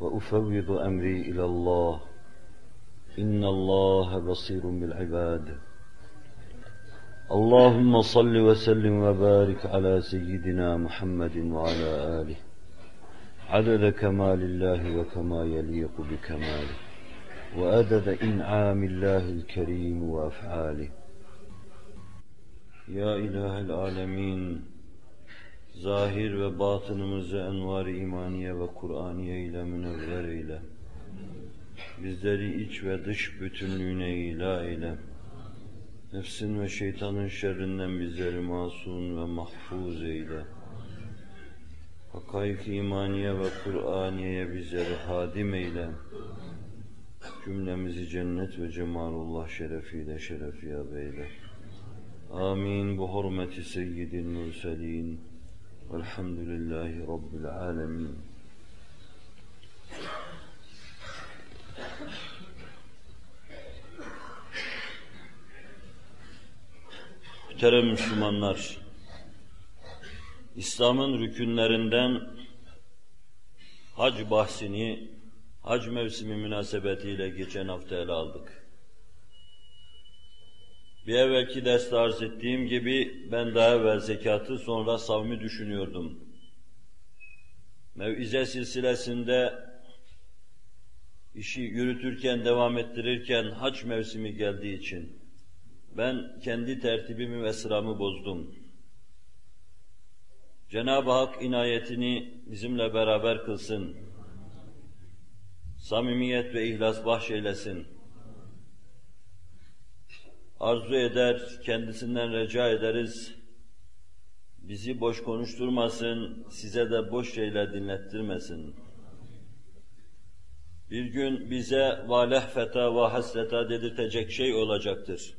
وأفوض أمري إلى الله. إن الله بصير بالعباد. اللهم صل وسلم وبارك على سيدنا محمد وعلى آله. عدد كمال الله وكما يليق بكماله. وأدد إنعام الله الكريم وأفعاله. يا إله العالمين. Zahir ve batınımızı envar imaniye ve Kur'aniye ile münevver eyle. Bizleri iç ve dış bütünlüğüne ila eyle. Nefsin ve şeytanın şerrinden bizleri masum ve mahfuz eyle. Hakaik imaniye ve Kur'aniye'ye bizleri hadim eyle. Cümlemizi cennet ve cemalullah şerefiyle şerefiyab eyle. Amin. Bu hurmeti seyyidil mürselin. Velhamdülillahi Rabbil alemin. Muhterem Müslümanlar, İslam'ın rükünlerinden hac bahsini, hac mevsimi münasebetiyle geçen hafta ele aldık. Bir evvelki derste arz ettiğim gibi ben daha evvel zekatı sonra savmi düşünüyordum. Mevize silsilesinde işi yürütürken, devam ettirirken hac mevsimi geldiği için ben kendi tertibimi ve sıramı bozdum. Cenab-ı Hak inayetini bizimle beraber kılsın. Samimiyet ve ihlas bahşeylesin arzu eder, kendisinden rica ederiz. Bizi boş konuşturmasın, size de boş şeyler dinlettirmesin. Bir gün bize valeh feta ve hasreta dedirtecek şey olacaktır.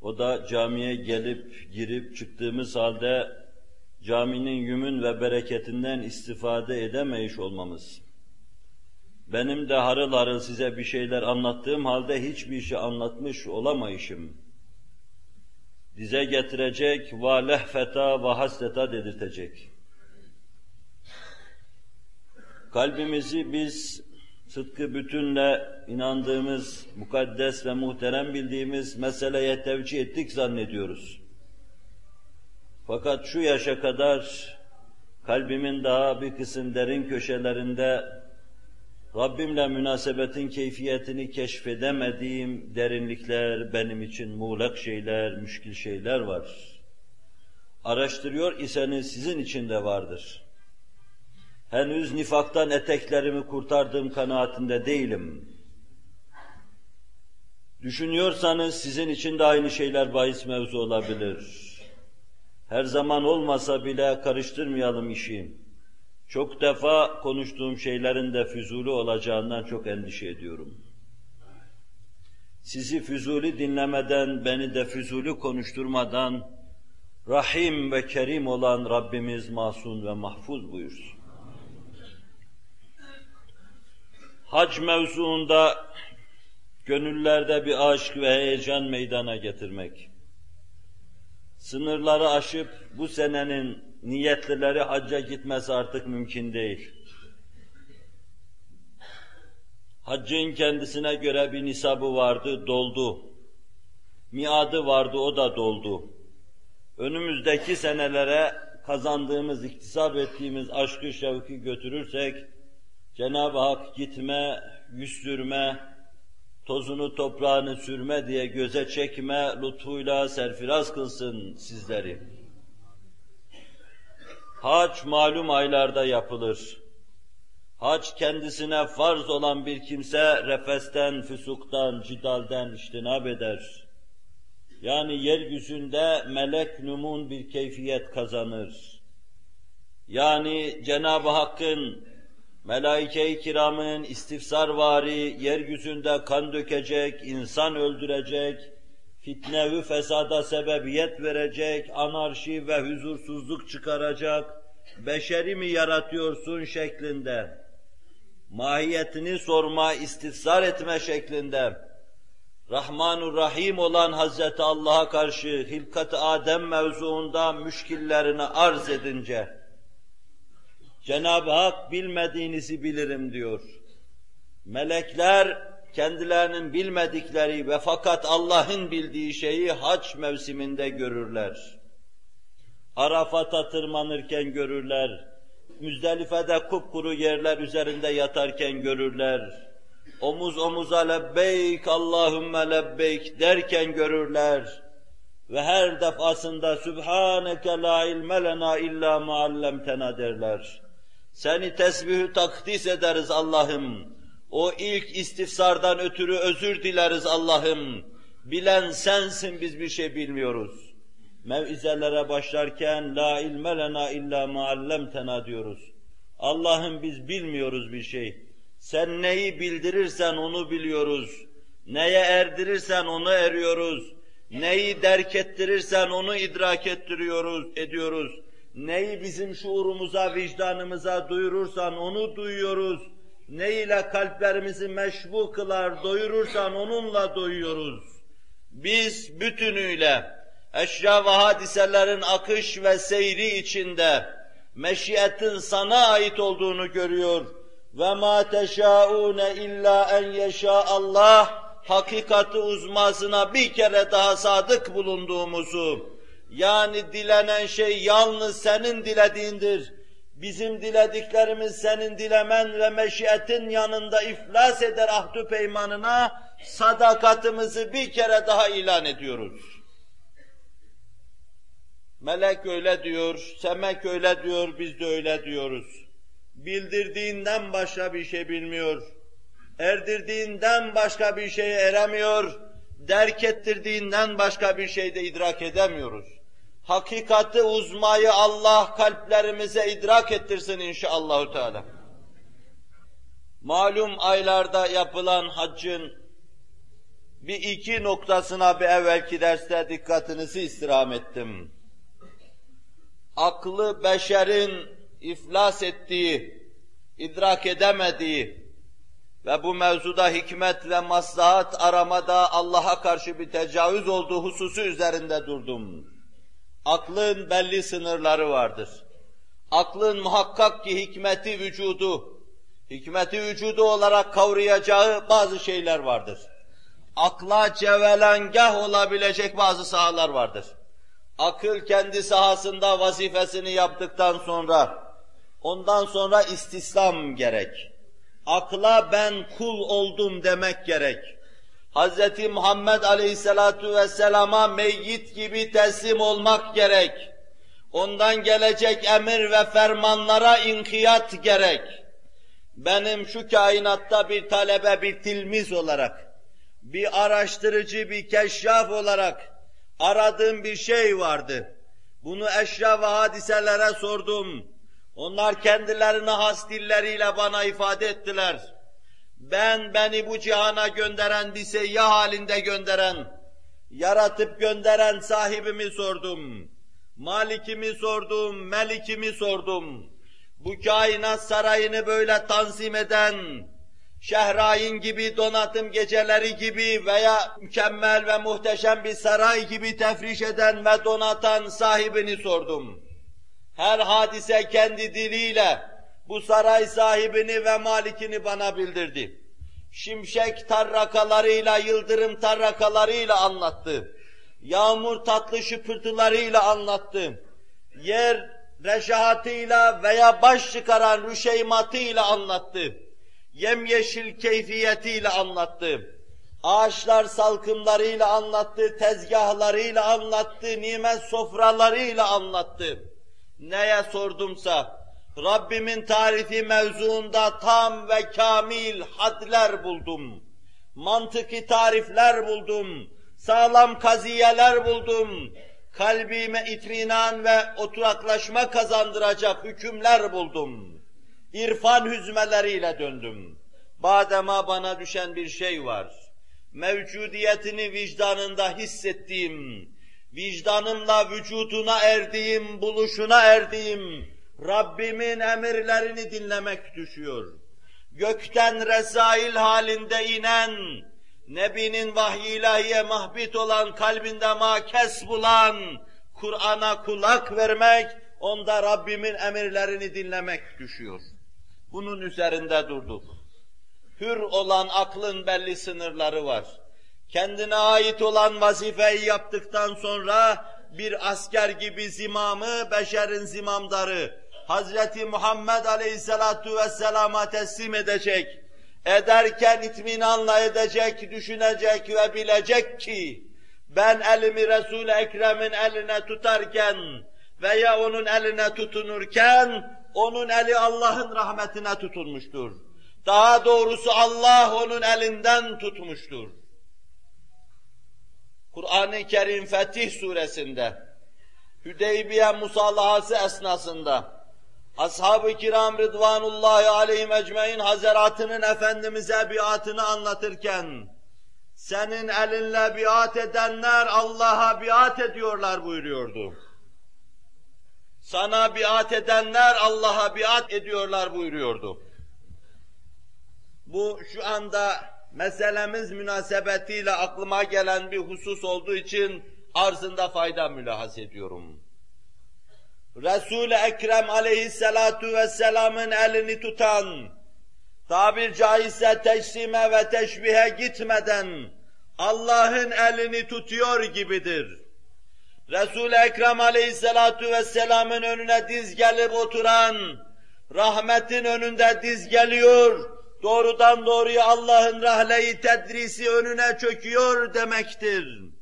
O da camiye gelip girip çıktığımız halde caminin yümün ve bereketinden istifade edemeyiş olmamız benim de harıl harıl size bir şeyler anlattığım halde hiçbir şey anlatmış olamayışım. Dize getirecek, ve lehfeta ve hasreta dedirtecek. Kalbimizi biz sıdkı bütünle inandığımız, mukaddes ve muhterem bildiğimiz meseleye tevcih ettik zannediyoruz. Fakat şu yaşa kadar kalbimin daha bir kısım derin köşelerinde Rabbimle münasebetin keyfiyetini keşfedemediğim derinlikler, benim için muğlak şeyler, müşkil şeyler var. Araştırıyor iseniz sizin için de vardır. Henüz nifaktan eteklerimi kurtardığım kanaatinde değilim. Düşünüyorsanız sizin için de aynı şeyler bahis mevzu olabilir. Her zaman olmasa bile karıştırmayalım işi. Çok defa konuştuğum şeylerin de füzuli olacağından çok endişe ediyorum. Sizi füzuli dinlemeden, beni de füzuli konuşturmadan, Rahim ve Kerim olan Rabbimiz masum ve mahfuz buyursun. Hac mevzuunda gönüllerde bir aşk ve heyecan meydana getirmek, sınırları aşıp bu senenin niyetlileri hacca gitmesi artık mümkün değil. Haccın kendisine göre bir nisabı vardı, doldu. Miadı vardı, o da doldu. Önümüzdeki senelere kazandığımız, iktisap ettiğimiz aşkı şevki götürürsek, Cenab-ı Hak gitme, yüz sürme, tozunu toprağını sürme diye göze çekme, lütfuyla serfiraz kılsın sizleri. Hac malum aylarda yapılır. Hac kendisine farz olan bir kimse refesten, füsuktan, cidalden iştinab eder. Yani yeryüzünde melek numun bir keyfiyet kazanır. Yani Cenab-ı Hakk'ın melaike-i kiramın istifsarvari yeryüzünde kan dökecek, insan öldürecek, fitne ve fesada sebebiyet verecek, anarşi ve huzursuzluk çıkaracak, beşeri mi yaratıyorsun şeklinde, mahiyetini sorma, istifsar etme şeklinde, Rahmanur Rahim olan Hazreti Allah'a karşı hilkat Adem mevzuunda müşkillerini arz edince, Cenab-ı Hak bilmediğinizi bilirim diyor. Melekler kendilerinin bilmedikleri ve fakat Allah'ın bildiği şeyi hac mevsiminde görürler. Arafat'a tırmanırken görürler. Müzdelife'de kupkuru yerler üzerinde yatarken görürler. Omuz omuza lebbeyk Allahümme lebbeyk derken görürler. Ve her defasında Sübhaneke la ilme lena illa muallemtena derler. Seni tesbihü takdis ederiz Allah'ım. O ilk istifsardan ötürü özür dileriz Allah'ım. Bilen sensin biz bir şey bilmiyoruz. Mevizelere başlarken la ilme lena illa muallemtena diyoruz. Allah'ım biz bilmiyoruz bir şey. Sen neyi bildirirsen onu biliyoruz. Neye erdirirsen onu eriyoruz. Neyi derk ettirirsen onu idrak ettiriyoruz, ediyoruz. Neyi bizim şuurumuza, vicdanımıza duyurursan onu duyuyoruz. Ne ile kalplerimizi meşbu kılar, doyurursan onunla doyuyoruz. Biz bütünüyle eşya ve hadiselerin akış ve seyri içinde meşiyetin sana ait olduğunu görüyor. Ve ma teşaune illa en yeşa Allah hakikati uzmasına bir kere daha sadık bulunduğumuzu, yani dilenen şey yalnız senin dilediğindir. Bizim dilediklerimiz senin dilemen ve meşiyetin yanında iflas eder ahdü peymanına sadakatimizi bir kere daha ilan ediyoruz. Melek öyle diyor, Semek öyle diyor, biz de öyle diyoruz. Bildirdiğinden başka bir şey bilmiyor. Erdirdiğinden başka bir şeye eremiyor. Derk ettirdiğinden başka bir şey de idrak edemiyoruz hakikati uzmayı Allah kalplerimize idrak ettirsin inşallahü teala. Malum aylarda yapılan haccın bir iki noktasına bir evvelki derste dikkatinizi istirham ettim. Aklı beşerin iflas ettiği, idrak edemediği ve bu mevzuda hikmet ve maslahat aramada Allah'a karşı bir tecavüz olduğu hususu üzerinde durdum. Aklın belli sınırları vardır. Aklın muhakkak ki hikmeti vücudu, hikmeti vücudu olarak kavrayacağı bazı şeyler vardır. Akla cevelengah olabilecek bazı sahalar vardır. Akıl kendi sahasında vazifesini yaptıktan sonra, ondan sonra istislam gerek. Akla ben kul oldum demek gerek. Hz. Muhammed Aleyhisselatu Vesselam'a meyyit gibi teslim olmak gerek. Ondan gelecek emir ve fermanlara inkiyat gerek. Benim şu kainatta bir talebe, bir tilmiz olarak, bir araştırıcı, bir keşraf olarak aradığım bir şey vardı. Bunu eşya ve hadiselere sordum. Onlar kendilerine has dilleriyle bana ifade ettiler ben beni bu cihana gönderen bir seyyah halinde gönderen, yaratıp gönderen sahibimi sordum. Malikimi sordum, melikimi sordum. Bu kainat sarayını böyle tanzim eden, Şehrain gibi donatım geceleri gibi veya mükemmel ve muhteşem bir saray gibi tefriş eden ve donatan sahibini sordum. Her hadise kendi diliyle, bu saray sahibini ve malikini bana bildirdi. Şimşek tarrakalarıyla, yıldırım tarrakalarıyla anlattı. Yağmur tatlı şıpırtılarıyla anlattı. Yer reşahatıyla veya baş çıkaran rüşeymatıyla anlattı. Yemyeşil keyfiyetiyle anlattı. ağaçlar salkımlarıyla anlattı, tezgahlarıyla anlattı, nimet sofralarıyla anlattı. Neye sordumsa, Rabbimin tarifi mevzuunda tam ve kamil hadler buldum. Mantıki tarifler buldum. Sağlam kaziyeler buldum. Kalbime itminan ve oturaklaşma kazandıracak hükümler buldum. İrfan hüzmeleriyle döndüm. Badema bana düşen bir şey var. Mevcudiyetini vicdanında hissettiğim, vicdanımla vücuduna erdiğim, buluşuna erdiğim, Rabbimin emirlerini dinlemek düşüyor. Gökten resail halinde inen, Nebinin vahiy ilahiye mahbit olan, kalbinde makes bulan, Kur'an'a kulak vermek, onda Rabbimin emirlerini dinlemek düşüyor. Bunun üzerinde durduk. Hür olan aklın belli sınırları var. Kendine ait olan vazifeyi yaptıktan sonra bir asker gibi zimamı, beşerin zimamdarı, Hazreti Muhammed Aleyhisselatu Vesselam'a teslim edecek, ederken itminanla edecek, düşünecek ve bilecek ki, ben elimi Resul-i Ekrem'in eline tutarken veya onun eline tutunurken, onun eli Allah'ın rahmetine tutulmuştur. Daha doğrusu Allah onun elinden tutmuştur. Kur'an-ı Kerim Fetih suresinde, Hüdeybiye musalahası esnasında, Ashab-ı kiram rıdvanullahi aleyhim ecmain hazaratının Efendimiz'e biatını anlatırken, senin elinle biat edenler Allah'a biat ediyorlar buyuruyordu. Sana biat edenler Allah'a biat ediyorlar buyuruyordu. Bu şu anda meselemiz münasebetiyle aklıma gelen bir husus olduğu için arzında fayda mülahaz ediyorum. Resul-i Ekrem aleyhissalatu vesselamın elini tutan, tabir caizse teçsime ve teşbihe gitmeden Allah'ın elini tutuyor gibidir. Resul-i Ekrem aleyhissalatu vesselamın önüne diz gelip oturan, rahmetin önünde diz geliyor, doğrudan doğruya Allah'ın rahleyi tedrisi önüne çöküyor demektir.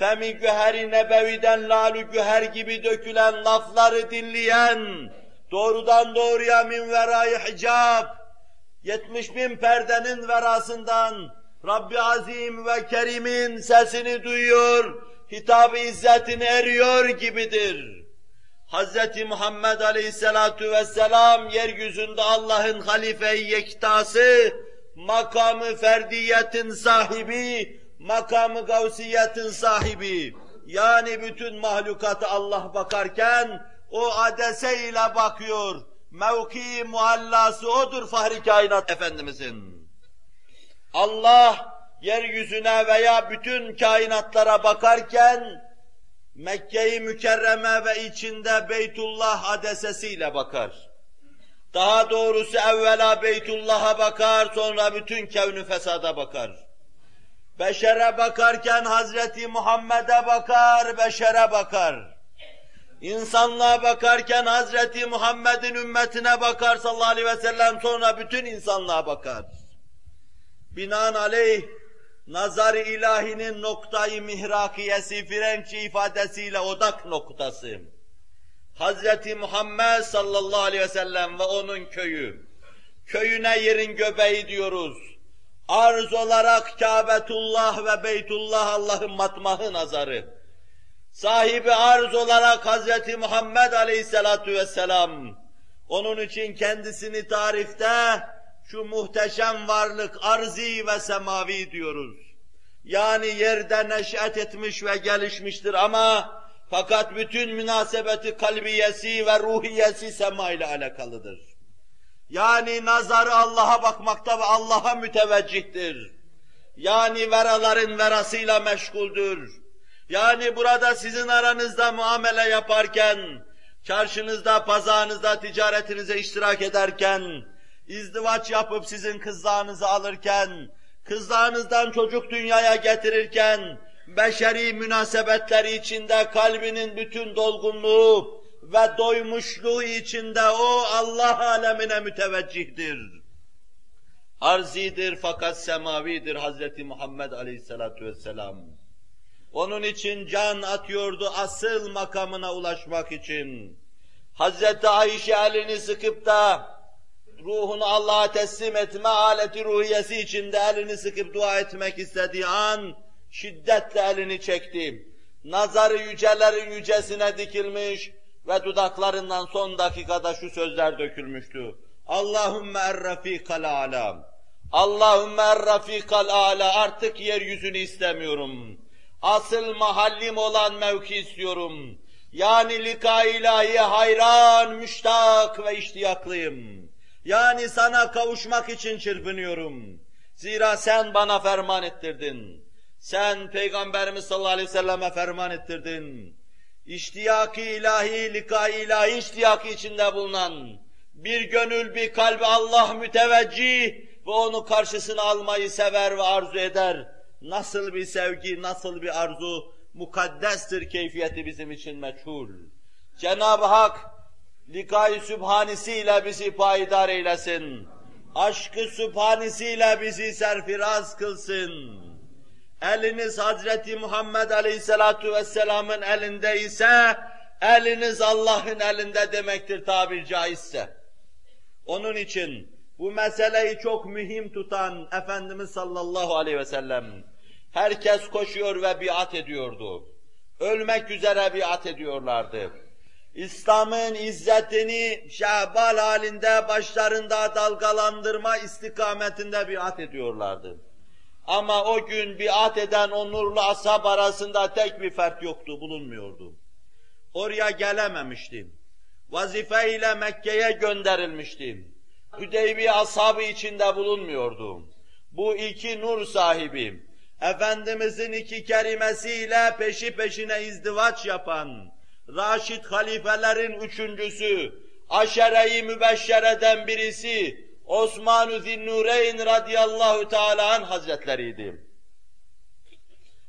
Femi güheri nebeviden lalü güher gibi dökülen lafları dinleyen, doğrudan doğruya min verayı hicab, 70 bin perdenin verasından Rabbi Azim ve Kerim'in sesini duyuyor, hitab-ı izzetini eriyor gibidir. Hz. Muhammed Aleyhisselatu Vesselam yeryüzünde Allah'ın halife-i yektası, makamı ferdiyetin sahibi, makamı gavsiyetin sahibi, yani bütün mahlukatı Allah bakarken, o adese ile bakıyor. Mevki muallası odur Fahri Kainat Efendimizin. Allah yeryüzüne veya bütün kainatlara bakarken Mekke-i Mükerreme ve içinde Beytullah adesesiyle bakar. Daha doğrusu evvela Beytullah'a bakar, sonra bütün kevnü fesada bakar. Beşere bakarken Hazreti Muhammed'e bakar, beşere bakar. İnsanlığa bakarken Hazreti Muhammed'in ümmetine bakar sallallahu aleyhi ve sellem, sonra bütün insanlığa bakar. Binaenaleyh nazar ilahinin noktayı mihrakiyesi Frenkçe ifadesiyle odak noktası. Hazreti Muhammed sallallahu aleyhi ve sellem ve onun köyü. Köyüne yerin göbeği diyoruz. Arz olarak Kâbetullah ve Beytullah Allah'ın matmahı nazarı. Sahibi arz olarak Hazreti Muhammed aleyhissalatu vesselam. Onun için kendisini tarifte şu muhteşem varlık arzi ve semavi diyoruz. Yani yerde neşet etmiş ve gelişmiştir ama fakat bütün münasebeti kalbiyesi ve ruhiyesi sema ile alakalıdır. Yani nazarı Allah'a bakmakta ve Allah'a müteveccihtir. Yani veraların verasıyla meşguldür. Yani burada sizin aranızda muamele yaparken, çarşınızda, pazarınızda, ticaretinize iştirak ederken, izdivaç yapıp sizin kızlarınızı alırken, kızlarınızdan çocuk dünyaya getirirken, beşeri münasebetleri içinde kalbinin bütün dolgunluğu ve doymuşluğu içinde o Allah alemine müteveccihtir. Arzidir fakat semavidir Hazreti Muhammed Aleyhisselatü Vesselam. Onun için can atıyordu asıl makamına ulaşmak için. Hazreti Ayşe elini sıkıp da ruhunu Allah'a teslim etme aleti ruhiyesi içinde elini sıkıp dua etmek istediği an şiddetle elini çekti. Nazarı yücelerin yücesine dikilmiş ve dudaklarından son dakikada şu sözler dökülmüştü. Allahümme er-rafikal ala. Allahümme er-rafikal ala. Artık yeryüzünü istemiyorum. Asıl mahallim olan mevki istiyorum. Yani lika ilahiye hayran, müştak ve iştiyaklıyım. Yani sana kavuşmak için çırpınıyorum. Zira sen bana ferman ettirdin. Sen Peygamberimiz sallallahu aleyhi ve selleme ferman ettirdin. İştiyaki ilahi, lika ilahi iştiyakı içinde bulunan bir gönül, bir kalbi Allah müteveccih ve onu karşısına almayı sever ve arzu eder. Nasıl bir sevgi, nasıl bir arzu, mukaddestir keyfiyeti bizim için meçhul. Cenab-ı Hak likay sübhanisiyle bizi payidar eylesin. Aşkı sübhanisiyle bizi serfiraz kılsın. Eliniz Hazreti Muhammed Aleyhisselatu Vesselam'ın elinde ise, eliniz Allah'ın elinde demektir tabir caizse. Onun için bu meseleyi çok mühim tutan Efendimiz sallallahu aleyhi ve sellem, herkes koşuyor ve biat ediyordu. Ölmek üzere biat ediyorlardı. İslam'ın izzetini şehbal halinde başlarında dalgalandırma istikametinde biat ediyorlardı. Ama o gün biat eden o nurlu ashab arasında tek bir fert yoktu, bulunmuyordu. Oraya gelememiştim. Vazifeyle Mekke'ye gönderilmiştim. Hüdeybiye ashabı içinde bulunmuyordum. Bu iki nur sahibi, Efendimizin iki kerimesiyle peşi peşine izdivaç yapan, Raşid halifelerin üçüncüsü, aşere-i mübeşşereden birisi, Osman-ı Zinnureyn radıyallahu teala an hazretleriydi.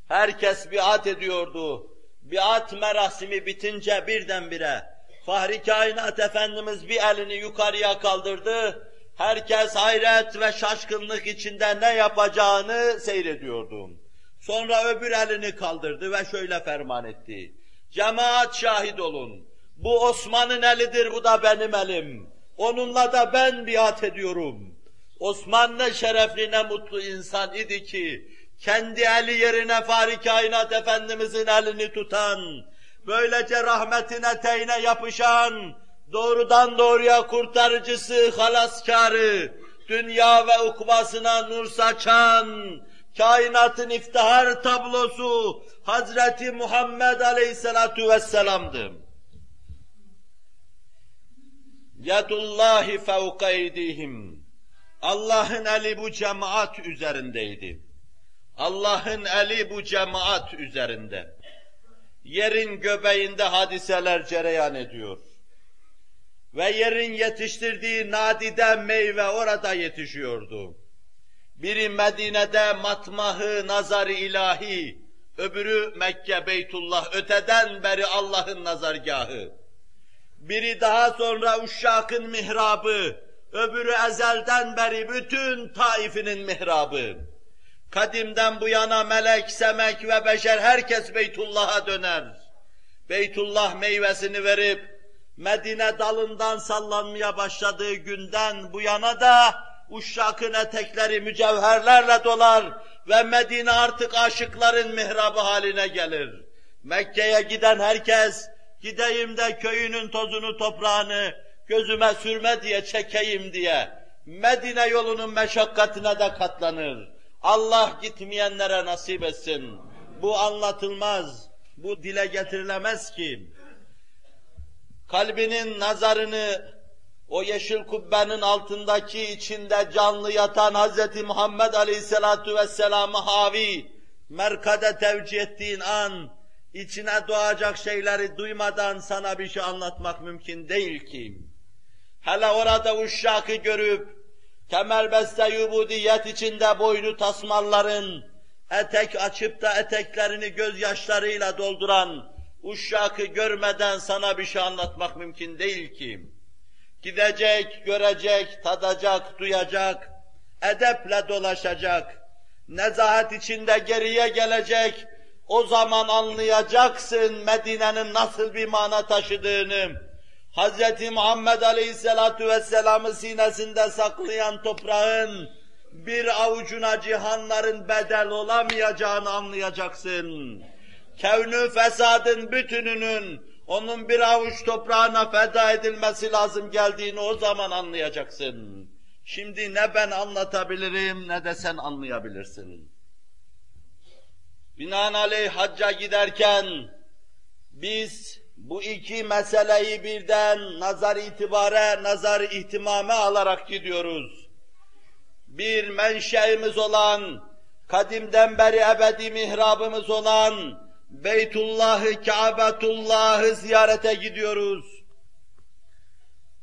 Herkes biat ediyordu. Biat merasimi bitince birdenbire Fahri Kainat Efendimiz bir elini yukarıya kaldırdı. Herkes hayret ve şaşkınlık içinde ne yapacağını seyrediyordu. Sonra öbür elini kaldırdı ve şöyle ferman etti. Cemaat şahit olun. Bu Osman'ın elidir, bu da benim elim. Onunla da ben biat ediyorum. Osman ne şerefli ne mutlu insan idi ki, kendi eli yerine Fahri Kainat Efendimizin elini tutan, böylece rahmetin eteğine yapışan, doğrudan doğruya kurtarıcısı, halaskarı, dünya ve ukbasına nur saçan, kainatın iftihar tablosu Hazreti Muhammed Aleyhisselatu Vesselam'dı. Yadullahi fevka. Allah'ın eli bu cemaat üzerindeydi. Allah'ın eli bu cemaat üzerinde. Yerin göbeğinde hadiseler cereyan ediyor. Ve yerin yetiştirdiği nadide meyve orada yetişiyordu. Biri Medine'de matmahı nazar ilahi, öbürü Mekke Beytullah, öteden beri Allah'ın nazargahı. Biri daha sonra Uşşak'ın mihrabı, öbürü ezelden beri bütün Taif'inin mihrabı. Kadimden bu yana melek, semek ve beşer herkes Beytullah'a döner. Beytullah meyvesini verip Medine dalından sallanmaya başladığı günden bu yana da Uşşak'ın etekleri mücevherlerle dolar ve Medine artık aşıkların mihrabı haline gelir. Mekke'ye giden herkes gideyim de köyünün tozunu toprağını gözüme sürme diye çekeyim diye Medine yolunun meşakkatine de katlanır. Allah gitmeyenlere nasip etsin. Bu anlatılmaz, bu dile getirilemez ki. Kalbinin nazarını o yeşil kubbenin altındaki içinde canlı yatan Hz. Muhammed Aleyhisselatu Vesselam'ı havi, merkade tevcih ettiğin an, içine doğacak şeyleri duymadan sana bir şey anlatmak mümkün değil ki. Hele orada uşşakı görüp, kemerbeste yubudiyet içinde boynu tasmalların, etek açıp da eteklerini gözyaşlarıyla dolduran, uşşakı görmeden sana bir şey anlatmak mümkün değil ki. Gidecek, görecek, tadacak, duyacak, edeple dolaşacak, nezahet içinde geriye gelecek, o zaman anlayacaksın Medine'nin nasıl bir mana taşıdığını. Hz. Muhammed Aleyhisselatu Vesselam'ı sinesinde saklayan toprağın bir avucuna cihanların bedel olamayacağını anlayacaksın. Kevnü fesadın bütününün onun bir avuç toprağına feda edilmesi lazım geldiğini o zaman anlayacaksın. Şimdi ne ben anlatabilirim ne de sen anlayabilirsin. Binaenaleyh hacca giderken biz bu iki meseleyi birden nazar itibare, nazar ihtimame alarak gidiyoruz. Bir menşeimiz olan, kadimden beri ebedi mihrabımız olan Beytullah'ı, Kâbetullah'ı ziyarete gidiyoruz.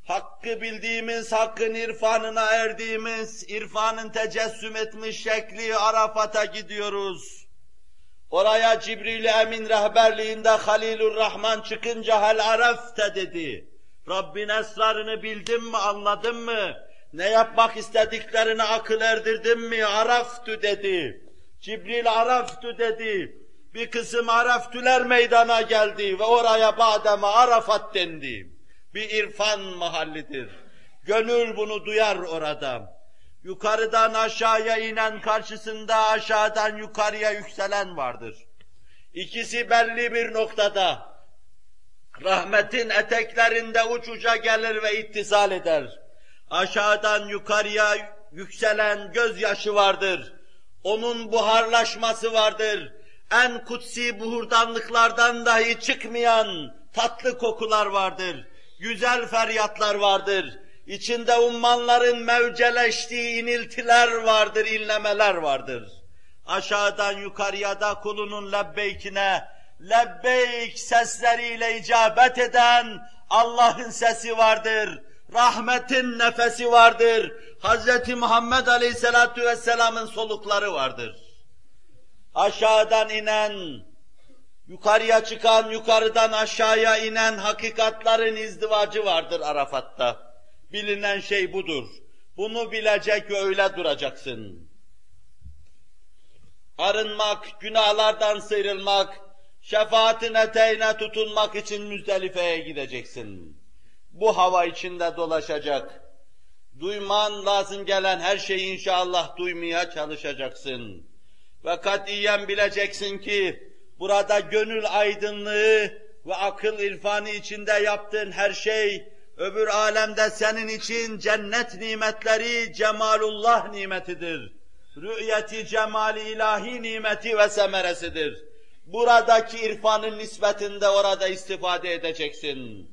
Hakkı bildiğimiz, hakkın irfanına erdiğimiz, irfanın tecessüm etmiş şekli Arafat'a gidiyoruz. Oraya Cibril Emin rehberliğinde Halilur Rahman çıkınca hal arafte dedi. Rabbin esrarını bildin mi, anladın mı? Ne yapmak istediklerini akıl erdirdin mi? Araftü dedi. Cibril araftü dedi. Bir kısım Araftüler meydana geldi ve oraya bademe Arafat dendi. Bir irfan mahallidir. Gönül bunu duyar orada. Yukarıdan aşağıya inen karşısında aşağıdan yukarıya yükselen vardır. İkisi belli bir noktada. Rahmetin eteklerinde uçuca gelir ve ittisal eder. Aşağıdan yukarıya yükselen gözyaşı vardır. Onun buharlaşması vardır. En kutsi buhurdanlıklardan dahi çıkmayan tatlı kokular vardır. Güzel feryatlar vardır İçinde ummanların mevceleştiği iniltiler vardır, inlemeler vardır. Aşağıdan yukarıya da kulunun lebbeykine, lebbeyk sesleriyle icabet eden Allah'ın sesi vardır. Rahmetin nefesi vardır. Hz. Muhammed Aleyhisselatü Vesselam'ın solukları vardır. Aşağıdan inen, yukarıya çıkan, yukarıdan aşağıya inen hakikatların izdivacı vardır Arafat'ta. Bilinen şey budur. Bunu bilecek öyle duracaksın. Arınmak, günahlardan sıyrılmak, şefaatin eteğine tutunmak için Müzdelife'ye gideceksin. Bu hava içinde dolaşacak. Duyman lazım gelen her şeyi inşallah duymaya çalışacaksın. Ve katiyen bileceksin ki burada gönül aydınlığı ve akıl irfanı içinde yaptığın her şey Öbür alemde senin için cennet nimetleri cemalullah nimetidir. Rü'yeti cemali ilahi nimeti ve semeresidir. Buradaki irfanın nispetinde orada istifade edeceksin.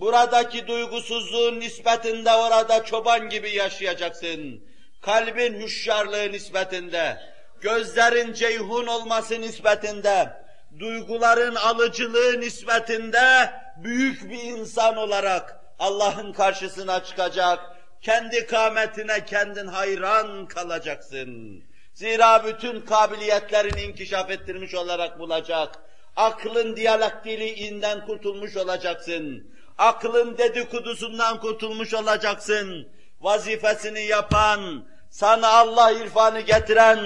Buradaki duygusuzluğun nispetinde orada çoban gibi yaşayacaksın. Kalbin hüşşarlığı nispetinde, gözlerin ceyhun olması nispetinde, duyguların alıcılığı nispetinde büyük bir insan olarak Allah'ın karşısına çıkacak, kendi kâmetine kendin hayran kalacaksın. Zira bütün kabiliyetlerini inkişaf ettirmiş olarak bulacak. Aklın diyalektiliğinden kurtulmuş olacaksın. Aklın dedikodusundan kurtulmuş olacaksın. Vazifesini yapan, sana Allah irfanı getiren,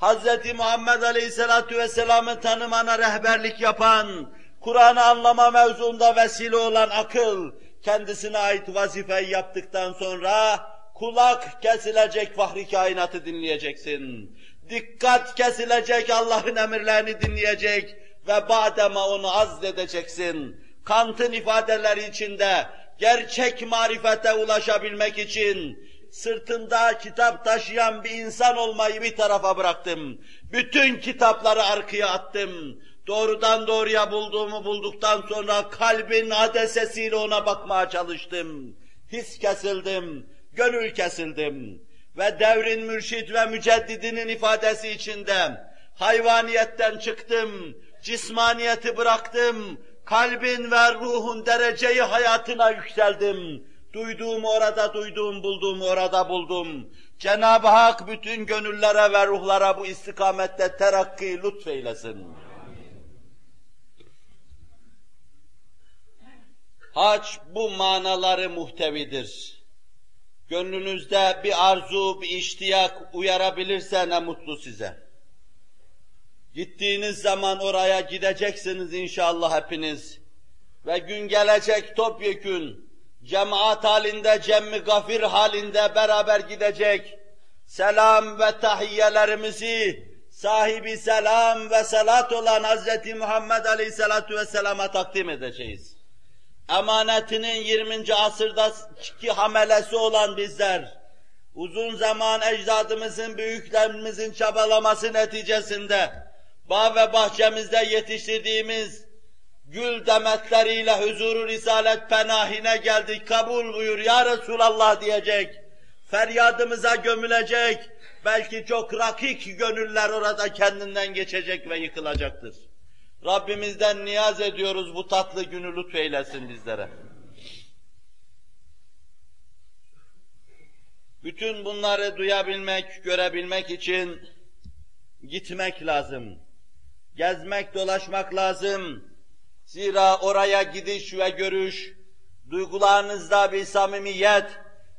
Hz. Muhammed Aleyhisselatü Vesselam'ı tanımana rehberlik yapan, Kur'an'ı anlama mevzuunda vesile olan akıl, kendisine ait vazifeyi yaptıktan sonra kulak kesilecek fahri kainatı dinleyeceksin. Dikkat kesilecek Allah'ın emirlerini dinleyecek ve badema onu azledeceksin. Kant'ın ifadeleri içinde gerçek marifete ulaşabilmek için sırtında kitap taşıyan bir insan olmayı bir tarafa bıraktım. Bütün kitapları arkaya attım doğrudan doğruya bulduğumu bulduktan sonra kalbin adesesiyle ona bakmaya çalıştım. His kesildim, gönül kesildim. Ve devrin mürşit ve müceddidinin ifadesi içinde hayvaniyetten çıktım, cismaniyeti bıraktım, kalbin ve ruhun dereceyi hayatına yükseldim. Duyduğumu orada duydum, bulduğumu orada buldum. Cenab-ı Hak bütün gönüllere ve ruhlara bu istikamette terakki lütfeylesin. Hac bu manaları muhtevidir. gönlünüzde bir arzu, bir iştiyak uyarabilirse ne mutlu size. Gittiğiniz zaman oraya gideceksiniz inşallah hepiniz. Ve gün gelecek topyekün, cemaat halinde, cemmi gafir halinde beraber gidecek. Selam ve tahiyyelerimizi sahibi selam ve salat olan Hz. Muhammed Aleyhisselatü Vesselam'a takdim edeceğiz. Emanetinin 20. asırdaki hamelesi olan bizler, uzun zaman ecdadımızın, büyüklerimizin çabalaması neticesinde, bağ ve bahçemizde yetiştirdiğimiz gül demetleriyle huzuru risalet penahine geldik, kabul buyur ya Resulallah diyecek, feryadımıza gömülecek, belki çok rakik gönüller orada kendinden geçecek ve yıkılacaktır. Rabbimizden niyaz ediyoruz bu tatlı günü lütfeylesin bizlere. Bütün bunları duyabilmek, görebilmek için gitmek lazım. Gezmek, dolaşmak lazım. Zira oraya gidiş ve görüş, duygularınızda bir samimiyet,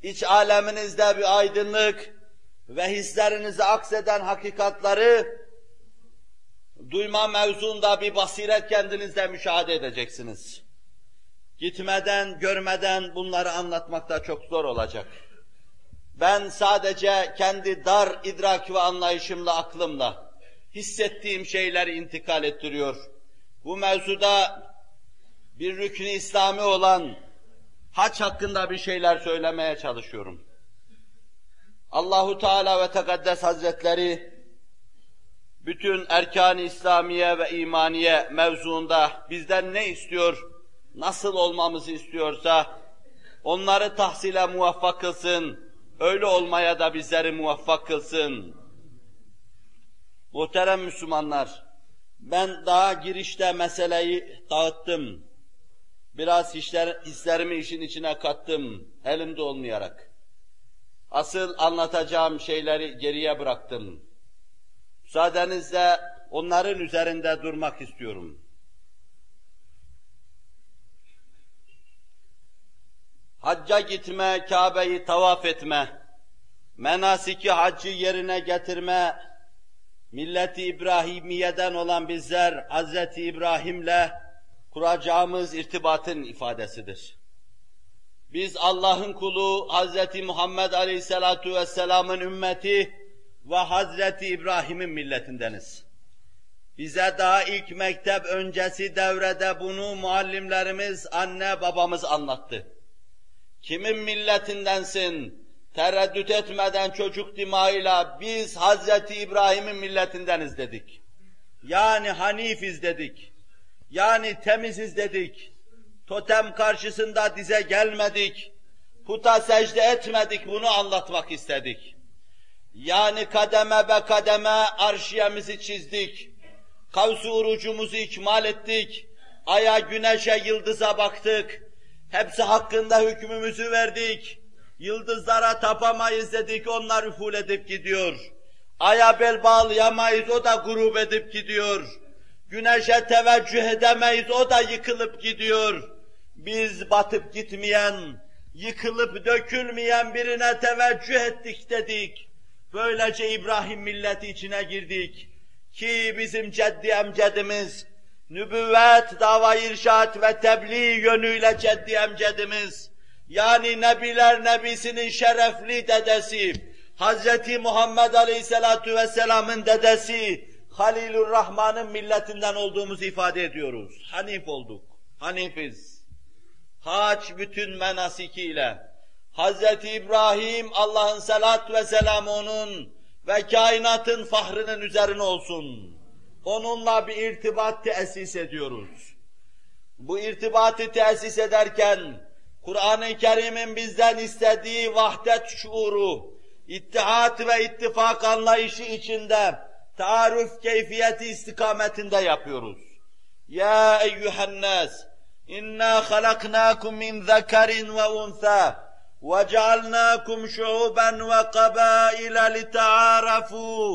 iç aleminizde bir aydınlık ve hislerinize akseden hakikatları duyma mevzunda bir basiret kendinizde müşahede edeceksiniz. Gitmeden, görmeden bunları anlatmak da çok zor olacak. Ben sadece kendi dar idrak ve anlayışımla, aklımla hissettiğim şeyleri intikal ettiriyor. Bu mevzuda bir rükün İslami olan haç hakkında bir şeyler söylemeye çalışıyorum. Allahu Teala ve Tekaddes Hazretleri bütün erkan-ı İslamiye ve imaniye mevzuunda bizden ne istiyor, nasıl olmamızı istiyorsa onları tahsile muvaffak kılsın, öyle olmaya da bizleri muvaffak kılsın. Muhterem Müslümanlar, ben daha girişte meseleyi dağıttım. Biraz hisler, hislerimi işin içine kattım, elimde olmayarak. Asıl anlatacağım şeyleri geriye bıraktım. Müsaadenizle onların üzerinde durmak istiyorum. Hacca gitme, Kabe'yi tavaf etme, menasiki haccı yerine getirme, milleti İbrahimiye'den olan bizler Hz. İbrahim'le kuracağımız irtibatın ifadesidir. Biz Allah'ın kulu Hz. Muhammed Aleyhisselatu Vesselam'ın ümmeti ve Hazreti İbrahim'in milletindeniz. Bize daha ilk mektep öncesi devrede bunu muallimlerimiz, anne babamız anlattı. Kimin milletindensin? Tereddüt etmeden çocuk dimağıyla biz Hazreti İbrahim'in milletindeniz dedik. Yani hanifiz dedik. Yani temiziz dedik. Totem karşısında dize gelmedik. Puta secde etmedik bunu anlatmak istedik. Yani kademe be kademe arşiyemizi çizdik. Kavsu urucumuzu ikmal ettik. Aya, güneşe, yıldıza baktık. Hepsi hakkında hükmümüzü verdik. Yıldızlara tapamayız dedik, onlar üful edip gidiyor. Aya bel bağlayamayız, o da grup edip gidiyor. Güneşe teveccüh edemeyiz, o da yıkılıp gidiyor. Biz batıp gitmeyen, yıkılıp dökülmeyen birine teveccüh ettik dedik. Böylece İbrahim milleti içine girdik. Ki bizim ceddi emcedimiz, nübüvvet, dava irşat ve tebliğ yönüyle ceddi emcedimiz, yani Nebiler Nebisi'nin şerefli dedesi, Hz. Muhammed Aleyhisselatu Vesselam'ın dedesi, Halilur Rahman'ın milletinden olduğumuzu ifade ediyoruz. Hanif olduk, hanifiz. Haç bütün menasikiyle, Hz. İbrahim Allah'ın salat ve selamı onun ve kainatın fahrının üzerine olsun. Onunla bir irtibat tesis ediyoruz. Bu irtibatı tesis ederken Kur'an-ı Kerim'in bizden istediği vahdet şuuru, ittihat ve ittifak anlayışı içinde taarruf keyfiyeti istikametinde yapıyoruz. Ya eyyühennas, inna halaknakum min zekarin ve unsa وَجَعَلْنَاكُمْ شُعُوبًا وَقَبَائِلَ لِتَعَارَفُوا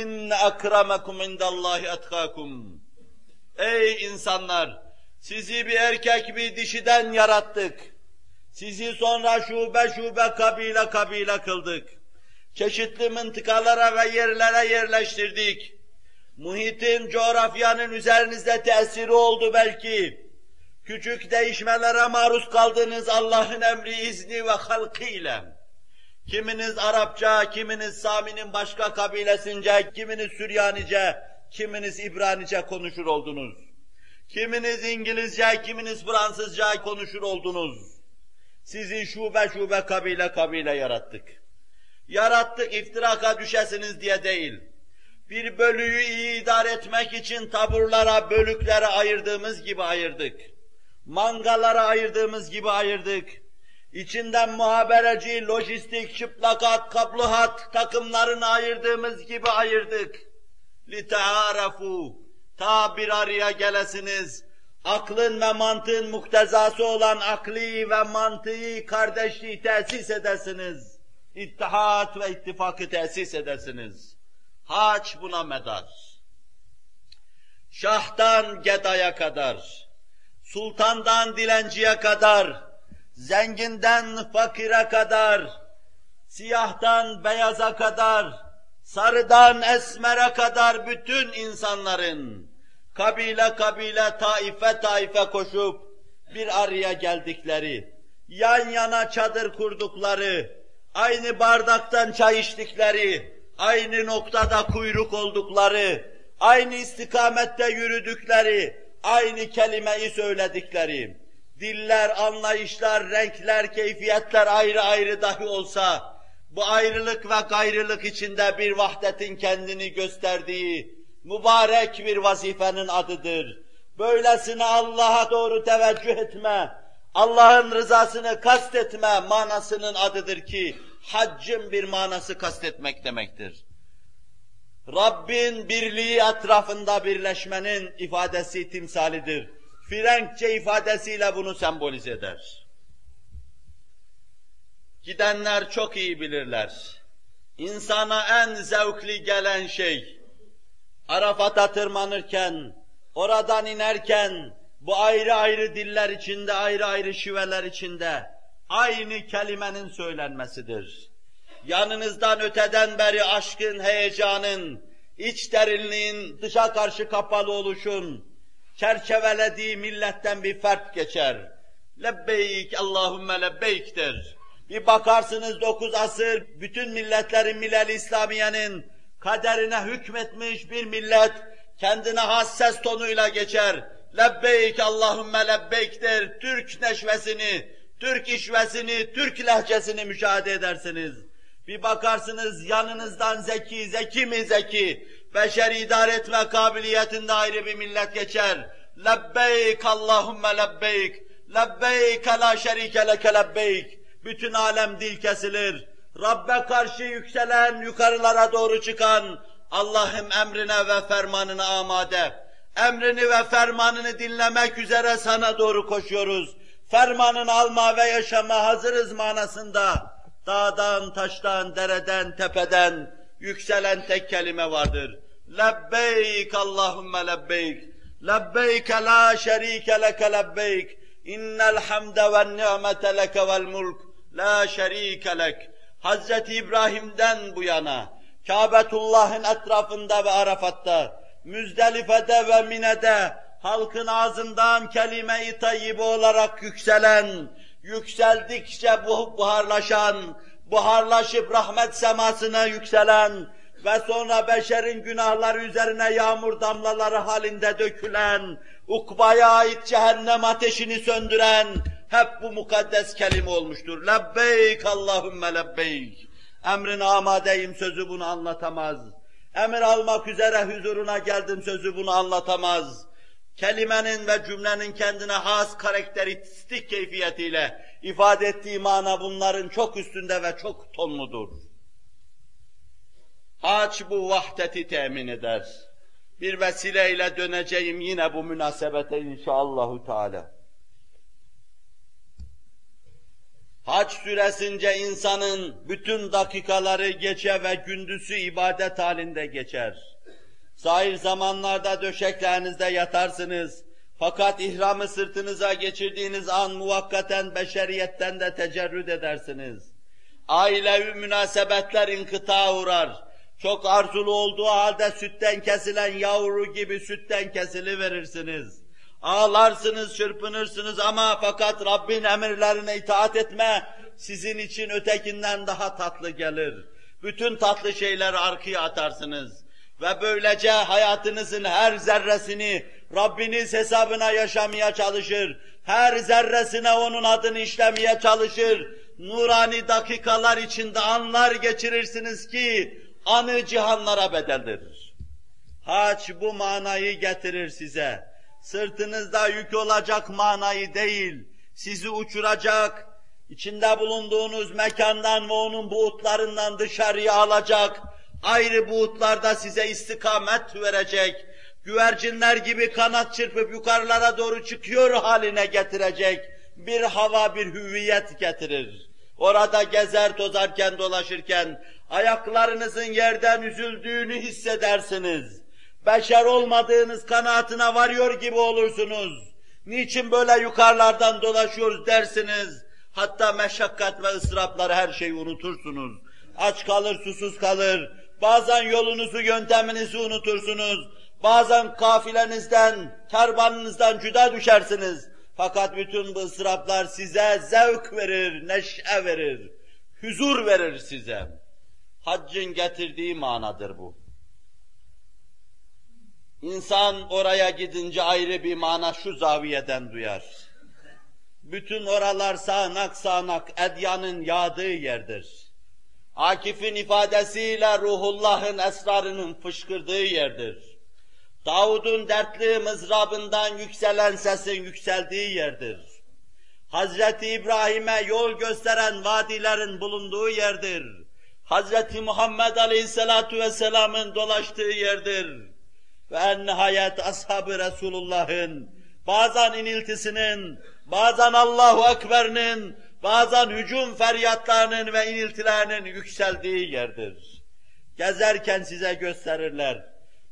اِنَّ اَكْرَمَكُمْ عِنْدَ اللّٰهِ اَتْقَاكُمْ Ey insanlar! Sizi bir erkek bir dişiden yarattık. Sizi sonra şube şube kabile kabile kıldık. Çeşitli mıntıkalara ve yerlere yerleştirdik. Muhitin, coğrafyanın üzerinizde tesiri oldu belki. Küçük değişmelere maruz kaldınız Allah'ın emri, izni ve halkıyla. Kiminiz Arapça, kiminiz Sami'nin başka kabilesince, kiminiz Süryanice, kiminiz İbranice konuşur oldunuz. Kiminiz İngilizce, kiminiz Fransızca konuşur oldunuz. Sizi şube şube kabile kabile yarattık. Yarattık iftiraka düşesiniz diye değil. Bir bölüyü iyi idare etmek için taburlara, bölüklere ayırdığımız gibi ayırdık. Mangalara ayırdığımız gibi ayırdık İçinden muhabereci, lojistik, çıplakat, kablohat takımlarını ayırdığımız gibi ayırdık. لِتَعَارَفُوا Ta bir araya gelesiniz. Aklın ve mantığın muktezası olan akli ve mantığı kardeşliği tesis edesiniz. İttihat ve ittifakı tesis edesiniz. Haç buna medar. Şahtan gedaya kadar, sultandan dilenciye kadar, zenginden fakire kadar, siyahtan beyaza kadar, sarıdan esmere kadar bütün insanların kabile kabile, taife taife koşup bir araya geldikleri, yan yana çadır kurdukları, aynı bardaktan çay içtikleri, aynı noktada kuyruk oldukları, aynı istikamette yürüdükleri, aynı kelimeyi söyledikleri, diller, anlayışlar, renkler, keyfiyetler ayrı ayrı dahi olsa, bu ayrılık ve gayrılık içinde bir vahdetin kendini gösterdiği mübarek bir vazifenin adıdır. Böylesine Allah'a doğru teveccüh etme, Allah'ın rızasını kastetme manasının adıdır ki, haccın bir manası kastetmek demektir. Rabbin birliği etrafında birleşmenin ifadesi timsalidir. Frenkçe ifadesiyle bunu sembolize eder. Gidenler çok iyi bilirler. İnsana en zevkli gelen şey, Arafat'a tırmanırken, oradan inerken, bu ayrı ayrı diller içinde, ayrı ayrı şiveler içinde, aynı kelimenin söylenmesidir. Yanınızdan öteden beri aşkın, heyecanın, iç derinliğin, dışa karşı kapalı oluşun, çerçevelediği milletten bir fert geçer. Lebbeyk, Allahümme lebbeyk der. Bir bakarsınız dokuz asır bütün milletlerin milel İslamiye'nin kaderine hükmetmiş bir millet kendine has ses tonuyla geçer. Lebbeyk Allahümme lebbeyk der. Türk neşvesini, Türk işvesini, Türk lehçesini müşahede edersiniz. Bir bakarsınız yanınızdan zeki, zeki mi zeki, beşer idare etme kabiliyetinde ayrı bir millet geçer. Lebbeyk Allahümme lebbeyk, lebbeyk la şerike leke lebbeyk. Bütün alem dil kesilir. Rabbe karşı yükselen, yukarılara doğru çıkan, Allah'ım emrine ve fermanına amade. Emrini ve fermanını dinlemek üzere sana doğru koşuyoruz. Fermanını alma ve yaşama hazırız manasında. Dağdan, taştan, dereden, tepeden yükselen tek kelime vardır. Lebbeyk Allahümme lebbeyk. Lebbeyk la şerike leke lebbeyk. İnnel hamde ve ni'mete leke vel mulk. La şerike lek. Hazreti İbrahim'den bu yana Kâbetullah'ın etrafında ve Arafat'ta, Müzdelife'de ve Mine'de halkın ağzından kelime-i tayyibe olarak yükselen, yükseldikçe bu buharlaşan, buharlaşıp rahmet semasına yükselen ve sonra beşerin günahları üzerine yağmur damlaları halinde dökülen, ukbaya ait cehennem ateşini söndüren, hep bu mukaddes kelime olmuştur. Lebbeyk Allahümme lebbeyk. Emrin amadeyim sözü bunu anlatamaz. Emir almak üzere huzuruna geldim sözü bunu anlatamaz. Kelimenin ve cümlenin kendine has karakteristik keyfiyetiyle ifade ettiği mana bunların çok üstünde ve çok tonludur. Haç bu vahdeti temin eder. Bir vesileyle döneceğim yine bu münasebete inşallahü teala. Hac süresince insanın bütün dakikaları gece ve gündüzü ibadet halinde geçer. Sahil zamanlarda döşeklerinizde yatarsınız, Fakat ihramı sırtınıza geçirdiğiniz an muvakkaten beşeriyetten de tecerrüt edersiniz. Ailevi münasebetler inkıta uğrar. Çok arzulu olduğu halde sütten kesilen yavru gibi sütten kesili verirsiniz. Ağlarsınız, çırpınırsınız ama fakat Rabbin emirlerine itaat etme sizin için ötekinden daha tatlı gelir. Bütün tatlı şeyleri arkaya atarsınız. Ve böylece hayatınızın her zerresini Rabbiniz hesabına yaşamaya çalışır. Her zerresine onun adını işlemeye çalışır. Nurani dakikalar içinde anlar geçirirsiniz ki anı cihanlara bedeldir. Haç bu manayı getirir size. Sırtınızda yük olacak manayı değil, sizi uçuracak, içinde bulunduğunuz mekandan ve onun buğutlarından dışarıya alacak, ayrı buğutlarda size istikamet verecek, güvercinler gibi kanat çırpıp yukarılara doğru çıkıyor haline getirecek bir hava, bir hüviyet getirir. Orada gezer tozarken, dolaşırken ayaklarınızın yerden üzüldüğünü hissedersiniz. Beşer olmadığınız kanaatine varıyor gibi olursunuz. Niçin böyle yukarılardan dolaşıyoruz dersiniz. Hatta meşakkat ve ıstırapları her şeyi unutursunuz. Aç kalır, susuz kalır. Bazen yolunuzu, yönteminizi unutursunuz. Bazen kafilenizden, kervanınızdan cüda düşersiniz. Fakat bütün bu ıstıraplar size zevk verir, neşe verir, huzur verir size. Haccın getirdiği manadır bu. İnsan oraya gidince ayrı bir mana şu zaviyeden duyar. Bütün oralar sağanak sağanak edyanın yağdığı yerdir. Akif'in ifadesiyle ruhullahın esrarının fışkırdığı yerdir. Davud'un dertli mızrabından yükselen sesin yükseldiği yerdir. Hazreti İbrahim'e yol gösteren vadilerin bulunduğu yerdir. Hazreti Muhammed Aleyhisselatu Vesselam'ın dolaştığı yerdir. Ve en nihayet ashab-ı Resulullah'ın bazen iniltisinin, bazen Allahu Ekber'nin, bazen hücum feryatlarının ve iniltilerinin yükseldiği yerdir. Gezerken size gösterirler.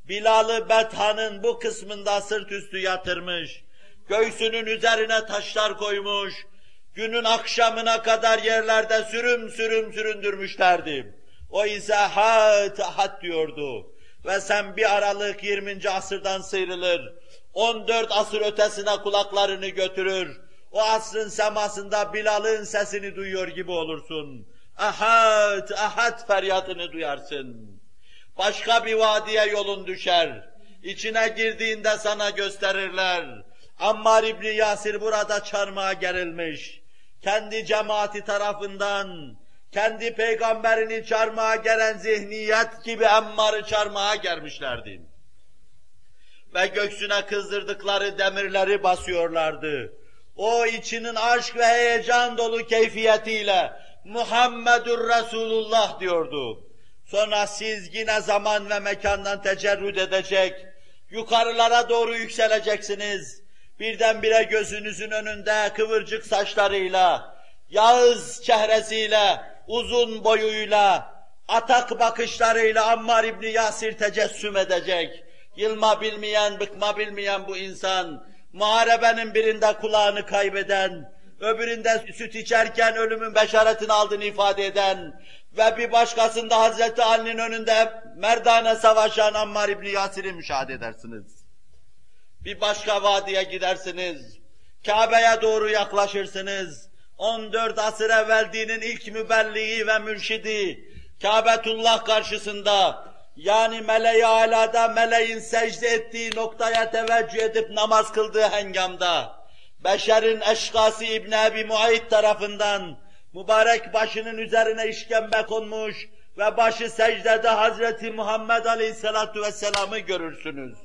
Bilal'ı Bethan'ın bu kısmında sırt üstü yatırmış, göğsünün üzerine taşlar koymuş, günün akşamına kadar yerlerde sürüm sürüm süründürmüşlerdi. O ise hat hat diyordu. Ve sen bir aralık 20. asırdan sıyrılır, 14 asır ötesine kulaklarını götürür, o asrın semasında Bilal'ın sesini duyuyor gibi olursun. Ahad, ahad feryadını duyarsın. Başka bir vadiye yolun düşer. İçine girdiğinde sana gösterirler. Ammar İbni Yasir burada çarmıha gerilmiş. Kendi cemaati tarafından, kendi peygamberini çarmıha gelen zihniyet gibi Ammar'ı çarmıha germişlerdi. Ve göksüne kızdırdıkları demirleri basıyorlardı. O içinin aşk ve heyecan dolu keyfiyetiyle Muhammedur Resulullah diyordu. Sonra siz yine zaman ve mekandan tecerrüt edecek, yukarılara doğru yükseleceksiniz. Birdenbire gözünüzün önünde kıvırcık saçlarıyla, yağız çehresiyle, uzun boyuyla, atak bakışlarıyla Ammar İbni Yasir tecessüm edecek. Yılma bilmeyen, bıkma bilmeyen bu insan, muharebenin birinde kulağını kaybeden, öbüründe süt içerken ölümün beşaretini aldığını ifade eden ve bir başkasında Hazreti Ali'nin önünde merdane savaşan Ammar İbni Yasir'i müşahede edersiniz. Bir başka vadiye gidersiniz, Kabe'ye doğru yaklaşırsınız. 14 asır evvel dinin ilk mübelliği ve mürşidi, Kâbetullah karşısında, yani meleği alada meleğin secde ettiği noktaya teveccüh edip namaz kıldığı hengamda, beşerin eşkası İbn Ebi Muayit tarafından mübarek başının üzerine işkembe konmuş ve başı secdede Hazreti Muhammed Aleyhisselatu Vesselam'ı görürsünüz.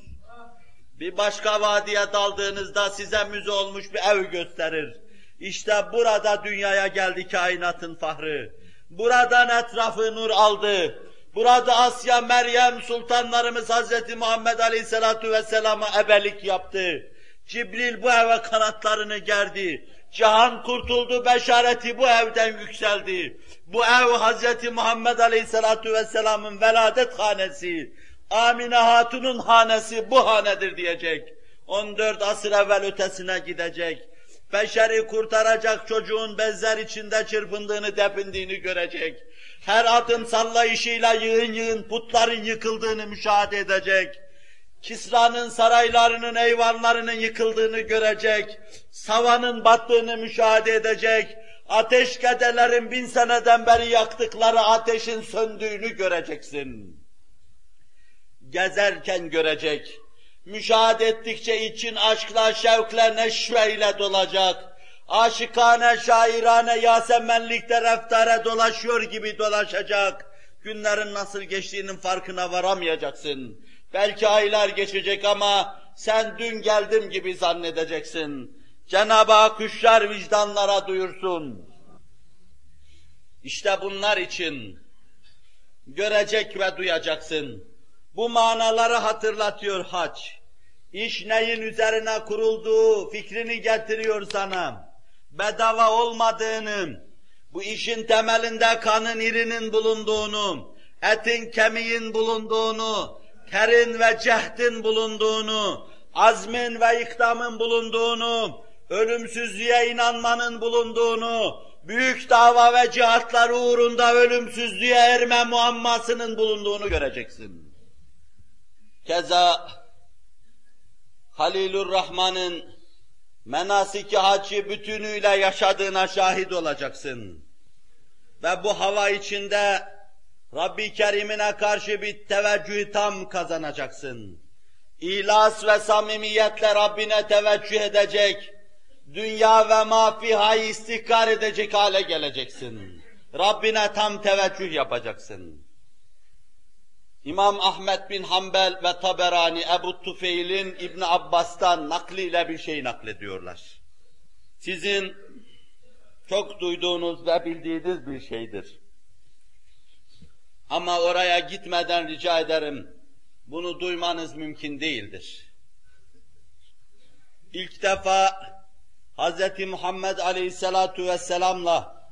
Bir başka vadiye daldığınızda size müze olmuş bir ev gösterir. İşte burada dünyaya geldi kainatın fahrı. Buradan etrafı nur aldı. Burada Asya, Meryem, sultanlarımız Hazreti Muhammed Aleyhisselatu Vesselam'a ebelik yaptı. Cibril bu eve kanatlarını gerdi. Cihan kurtuldu, beşareti bu evden yükseldi. Bu ev Hazreti Muhammed Aleyhisselatu Vesselam'ın veladet hanesi. Amine Hatun'un hanesi bu hanedir diyecek. 14 asır evvel ötesine gidecek. Beşeri kurtaracak çocuğun bezler içinde çırpındığını, depindiğini görecek. Her adım sallayışıyla yığın yığın putların yıkıldığını müşahede edecek. Kisra'nın saraylarının, eyvanlarının yıkıldığını görecek. Savanın battığını müşahede edecek. Ateş kedelerin bin seneden beri yaktıkları ateşin söndüğünü göreceksin. Gezerken görecek müşahede ettikçe için aşkla, şevkle, neşveyle dolacak. Aşıkane, şairane, yasemenlikte reftare dolaşıyor gibi dolaşacak. Günlerin nasıl geçtiğinin farkına varamayacaksın. Belki aylar geçecek ama sen dün geldim gibi zannedeceksin. Cenab-ı Hak kuşlar vicdanlara duyursun. İşte bunlar için görecek ve duyacaksın. Bu manaları hatırlatıyor hac. İş neyin üzerine kurulduğu fikrini getiriyor sana. Bedava olmadığını, bu işin temelinde kanın irinin bulunduğunu, etin kemiğin bulunduğunu, terin ve cehdin bulunduğunu, azmin ve ikdamın bulunduğunu, ölümsüzlüğe inanmanın bulunduğunu, büyük dava ve cihatlar uğrunda ölümsüzlüğe erme muammasının bulunduğunu göreceksin. Keza Halilur Rahman'ın menasiki hacı bütünüyle yaşadığına şahit olacaksın. Ve bu hava içinde Rabbi Kerim'ine karşı bir teveccüh tam kazanacaksın. İhlas ve samimiyetle Rabbine teveccüh edecek, dünya ve mafihayı istihkar edecek hale geleceksin. Rabbine tam teveccüh yapacaksın. İmam Ahmet bin Hanbel ve Taberani Ebu Tufeil'in İbn Abbas'tan nakliyle bir şey naklediyorlar. Sizin çok duyduğunuz ve bildiğiniz bir şeydir. Ama oraya gitmeden rica ederim, bunu duymanız mümkün değildir. İlk defa Hz. Muhammed Aleyhisselatu Vesselam'la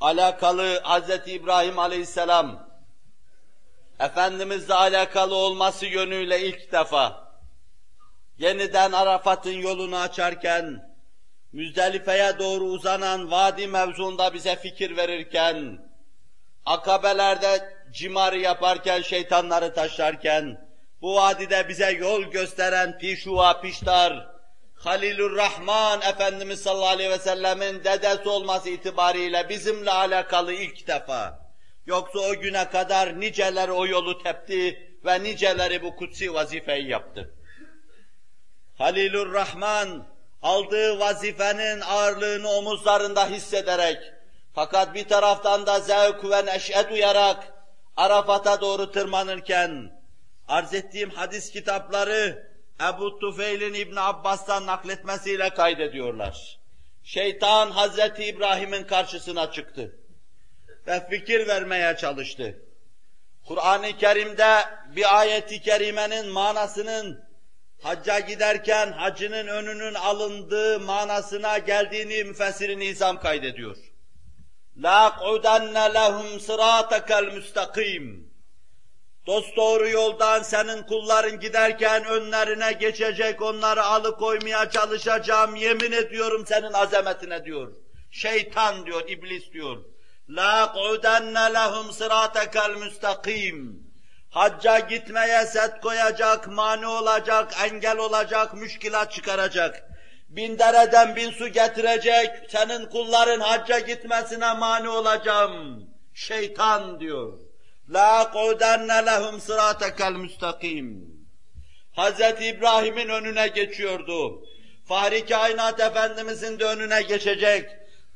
alakalı Hz. İbrahim Aleyhisselam Efendimizle alakalı olması yönüyle ilk defa yeniden Arafat'ın yolunu açarken Müzdelife'ye doğru uzanan vadi mevzuunda bize fikir verirken akabelerde cimarı yaparken, şeytanları taşlarken bu vadide bize yol gösteren pişuva piştar Halilur Rahman Efendimiz sallallahu aleyhi ve sellemin dedesi olması itibariyle bizimle alakalı ilk defa Yoksa o güne kadar niceler o yolu tepti ve niceleri bu kutsi vazifeyi yaptı. Halilur Rahman aldığı vazifenin ağırlığını omuzlarında hissederek fakat bir taraftan da zevk ve neşe duyarak Arafat'a doğru tırmanırken arz ettiğim hadis kitapları Ebu Tufeil'in İbn Abbas'tan nakletmesiyle kaydediyorlar. Şeytan Hazreti İbrahim'in karşısına çıktı ve fikir vermeye çalıştı. Kur'an-ı Kerim'de bir ayeti kerimenin manasının hacca giderken hacının önünün alındığı manasına geldiğini müfessir nizam kaydediyor. La قُدَنَّ لَهُمْ صِرَاطَكَ الْمُسْتَقِيمِ Dost doğru yoldan senin kulların giderken önlerine geçecek, onları alıkoymaya çalışacağım, yemin ediyorum senin azametine diyor. Şeytan diyor, iblis diyor. La قُعُدَنَّ لَهُمْ صِرَاطَكَ الْمُسْتَقِيمِ Hacca gitmeye set koyacak, mani olacak, engel olacak, müşkilat çıkaracak. Bin dereden bin su getirecek, senin kulların hacca gitmesine mani olacağım. Şeytan diyor. La قُعُدَنَّ لَهُمْ صِرَاطَكَ الْمُسْتَقِيمِ Hz. İbrahim'in önüne geçiyordu. Fahri Kainat Efendimizin de önüne geçecek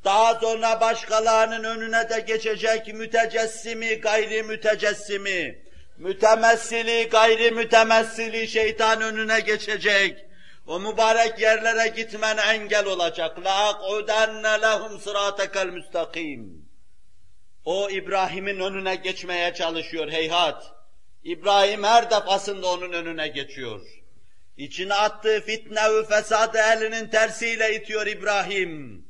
daha sonra başkalarının önüne de geçecek mütecessimi, gayri mütecessimi, mütemessili, gayri mütemessili şeytan önüne geçecek. O mübarek yerlere gitmen engel olacak. La aqudanna lahum sıratakal müstakim. O İbrahim'in önüne geçmeye çalışıyor heyhat. İbrahim her defasında onun önüne geçiyor. İçine attığı fitne ve fesadı elinin tersiyle itiyor İbrahim.